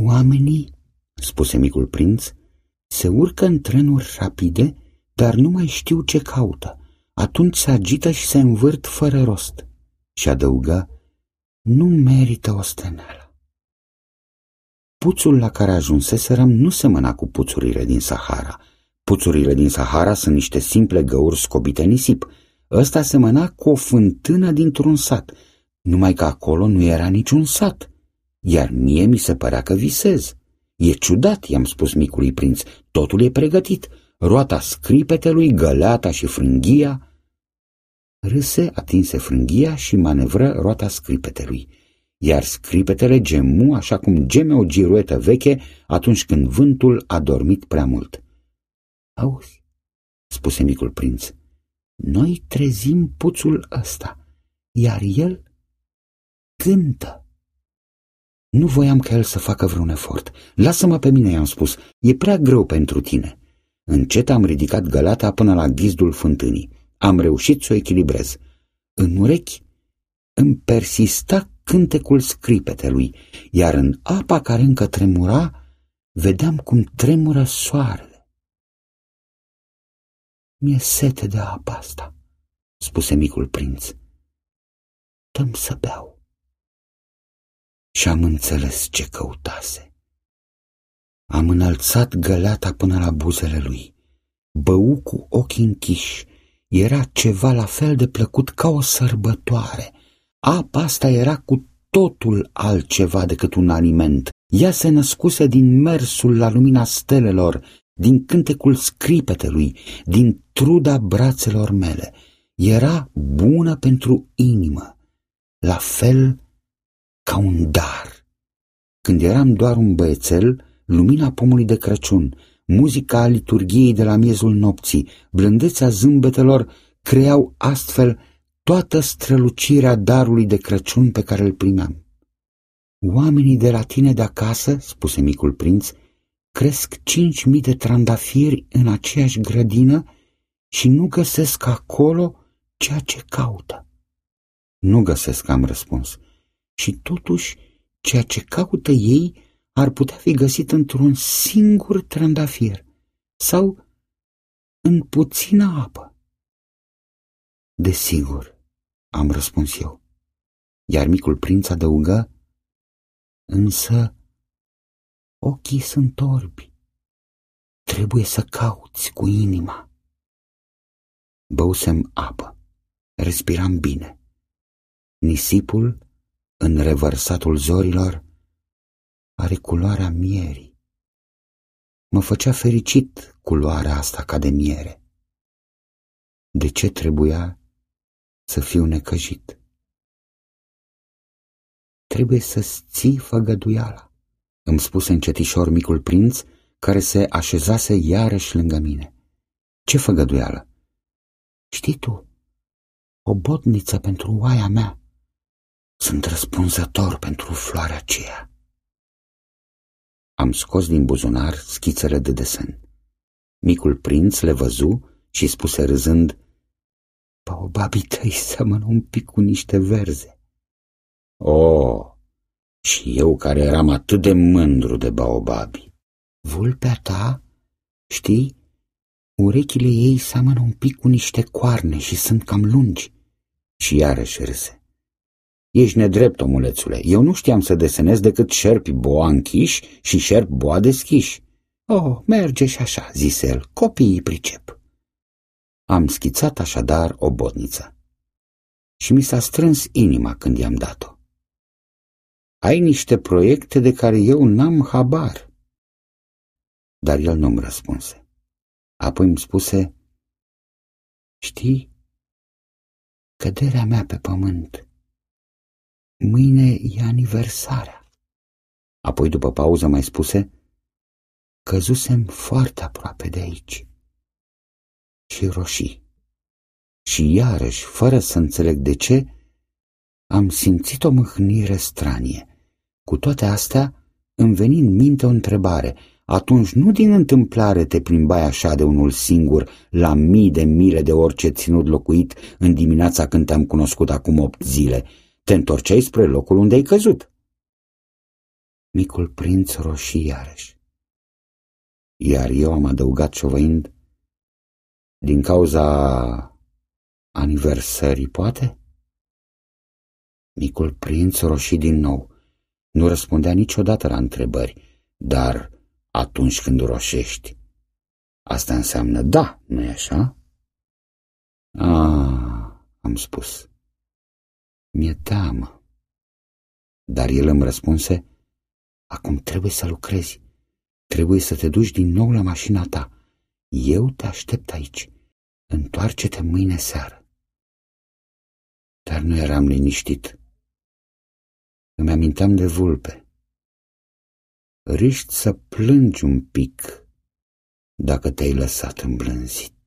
Oamenii, spuse micul prinț, se urcă în trenuri rapide, dar nu mai știu ce caută. Atunci se agită și se învârt fără rost. Și adăugă, nu merită osteneală. Puțul la care ajunseserăm nu semăna cu puțurile din Sahara. Puțurile din Sahara sunt niște simple găuri scobite nisip. Ăsta semăna cu o fântână dintr-un sat, numai că acolo nu era niciun sat. Iar mie mi se părea că visez. E ciudat, i-am spus micului prinț, totul e pregătit. Roata scripetelui, găleata și frânghia. Râse, atinse frânghia și manevră roata scripetelui iar scripetele gemu așa cum geme o giruetă veche atunci când vântul a dormit prea mult. Auzi, spuse micul prinț, noi trezim puțul ăsta, iar el cântă. Nu voiam ca el să facă vreun efort. Lasă-mă pe mine, i-am spus, e prea greu pentru tine. Încet am ridicat gălata până la ghizdul fântânii. Am reușit să o echilibrez. În urechi îmi persista cântecul scripetelui, iar în apa care încă tremura, vedeam cum tremură soarele. Mi-e sete de apa asta, spuse micul prinț. Dăm să beau. Și am înțeles ce căutase. Am înălțat găleata până la buzele lui. Bău cu ochii închiși. Era ceva la fel de plăcut ca o sărbătoare. Apa asta era cu totul altceva decât un aliment. Ea se născuse din mersul la lumina stelelor, din cântecul scripetelui, din truda brațelor mele. Era bună pentru inimă, la fel ca un dar. Când eram doar un băiețel, lumina pomului de Crăciun, muzica liturgiei de la miezul nopții, blândețea zâmbetelor creau astfel toată strălucirea darului de Crăciun pe care îl primeam. Oamenii de la tine de acasă, spuse micul prinț, cresc cinci mii de trandafiri în aceeași grădină și nu găsesc acolo ceea ce caută. Nu găsesc, am răspuns. Și totuși, ceea ce caută ei ar putea fi găsit într-un singur trandafir sau în puțină apă. Desigur, am răspuns eu. Iar micul prinț adăugă, însă ochii sunt orbi. Trebuie să cauți cu inima. Băusem apă. Respiram bine. Nisipul, în revărsatul zorilor, are culoarea mierii. Mă făcea fericit culoarea asta ca de miere. De ce trebuia să fiu necăjit. Trebuie să-ți ții făgăduiala, îmi spuse încetișor micul prinț, care se așezase iarăși lângă mine. Ce făgăduială? Știi tu, o botniță pentru oaia mea. Sunt răspunzător pentru floarea aceea. Am scos din buzunar schițele de desen. Micul prinț le văzu și spuse râzând, Baobabii tăi seamănă un pic cu niște verze. Oh, și eu care eram atât de mândru de baobabi. Vulpea ta, știi, urechile ei seamănă un pic cu niște coarne și sunt cam lungi. Și iarăși râse. Ești nedrept, omulețule. Eu nu știam să desenez decât șerpi boa închiși și șerpi boa deschiși. Oh, merge și așa, zise el, copiii pricep. Am schițat așadar o botniță. Și mi s-a strâns inima când i-am dat-o. Ai niște proiecte de care eu n-am habar. Dar el nu-mi răspunse. Apoi îmi spuse, Știi, căderea mea pe pământ, mâine e aniversarea. Apoi, după pauză, mai spuse, Căzusem foarte aproape de aici și roșii. Și iarăși, fără să înțeleg de ce, am simțit o mâhnire stranie. Cu toate astea, îmi veni în minte o întrebare. Atunci nu din întâmplare te plimbai așa de unul singur la mii de mile de orice ținut locuit în dimineața când te-am cunoscut acum opt zile. Te întorceai spre locul unde ai căzut. Micul prinț roșii iarăși. Iar eu am adăugat șovăind, din cauza aniversării, poate? Micul prinț roșii din nou. Nu răspundea niciodată la întrebări, dar atunci când roșești, asta înseamnă da, nu-i așa? Ah, am spus. Mi-e teamă. Dar el îmi răspunse, acum trebuie să lucrezi. Trebuie să te duci din nou la mașina ta. Eu te aștept aici. Întoarce-te mâine seară. Dar nu eram liniștit. Îmi aminteam de vulpe. Riști să plângi un pic dacă te-ai lăsat îmblânzit.